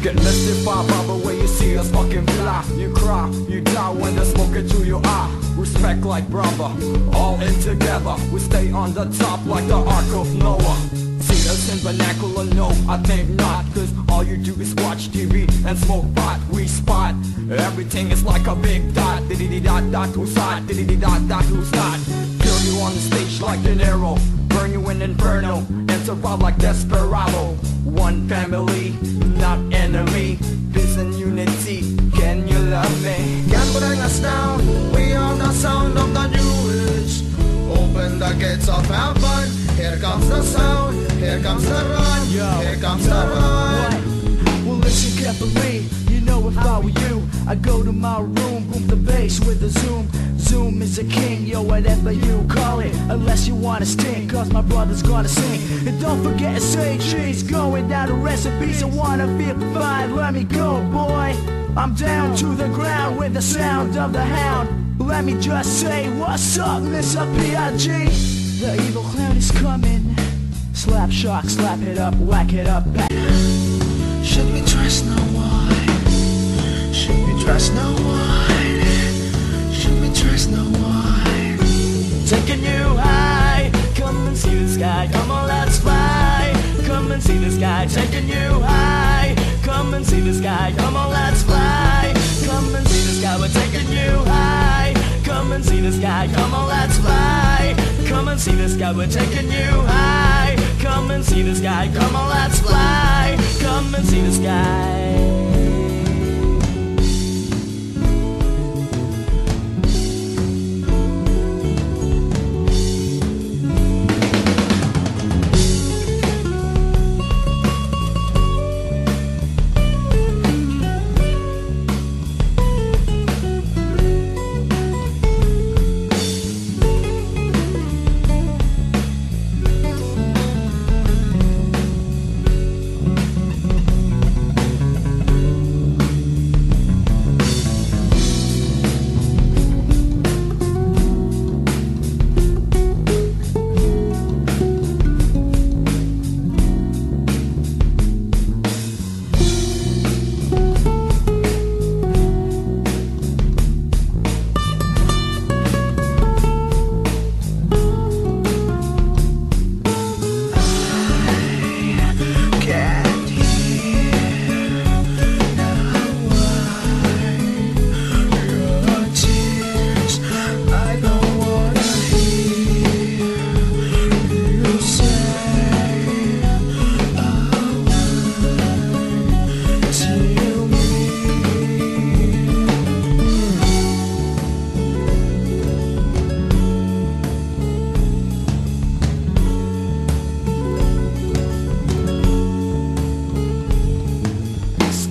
Crucified by the way you see us fucking fly. You cry, you die when the smoke into your eye. Respect like brother, all in together. We stay on the top like the Ark of Noah. See us in vernacular, no, I think not. Cause all you do is watch TV and smoke pot. We spot, everything is like a big dot. Diddy dot dot who's hot, diddy dot dot who's not? Kill you on the stage like an arrow. Burn you in inferno, and survive like Desperado One family, not enemy. Peace and unity, can you love me? Can bring us down, we are the sound of the new age Open the gates of heaven Here comes the sound, here comes the run Here comes the run. Well listen carefully, if I were you I'd go to my room, boom the bass with a zoom Zoom is a king, yo whatever you call it Unless you wanna sting, cause my brother's gonna sing And don't forget to say cheese, going down the recipes I wanna feel fine, let me go boy I'm down to the ground with the sound of the hound Let me just say what's up Mr. P.I.G. The evil clown is coming Slap shock, slap it up, whack it up back. Should we trust no one? Trust no one? Should we trust no one? Taking you high, come and see the sky, come on let's fly. Come and see the sky, taking you high. Come and see the sky, come on let's fly. Come and see the sky, we're taking you high. Come and see the sky, come on let's fly. Come and see the sky, we're taking you high. Come and see the sky, come on let's fly. Come and see the sky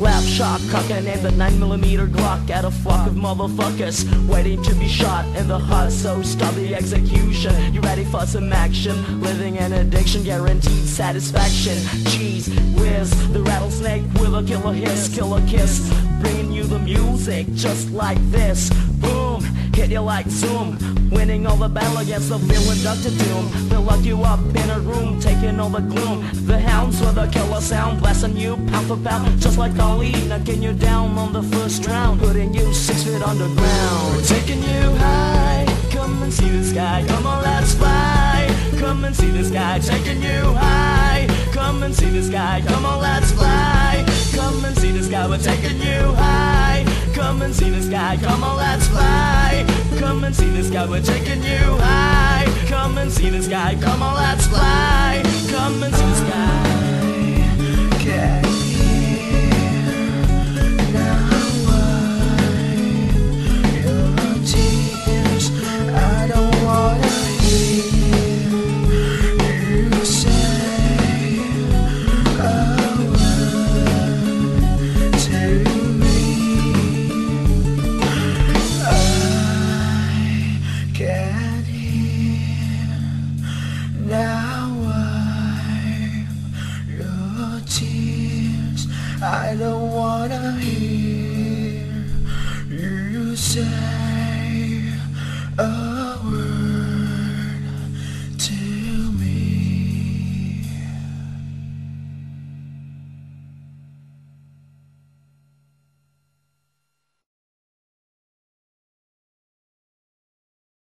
Slap shot, cocking and the 9mm Glock at a flock of motherfuckers waiting to be shot in the heart. So stop the execution. You ready for some action? Living an addiction, guaranteed satisfaction. Jeez, whiz the rattlesnake with a killer hiss, killer kiss, bringing you the music just like this. Boom, you like zoom. Winning all the battle against the villain Dr. Doom. They'll lock you up in a room, taking all the gloom. The hounds with a killer sound, blasting you pound for pound, just like Ali, knocking you down on the first round, putting you six feet underground. We're taking you high, come and see the sky, come on let's fly. Come and see the sky, taking you high. Come and see the sky, come on let's fly. Come and see the sky, we're taking you high. Come and see the sky, come on let's fly. Sky, we're taking you high. Come and see the sky, come on let's fly. Can't hear now why your tears. I don't wanna hear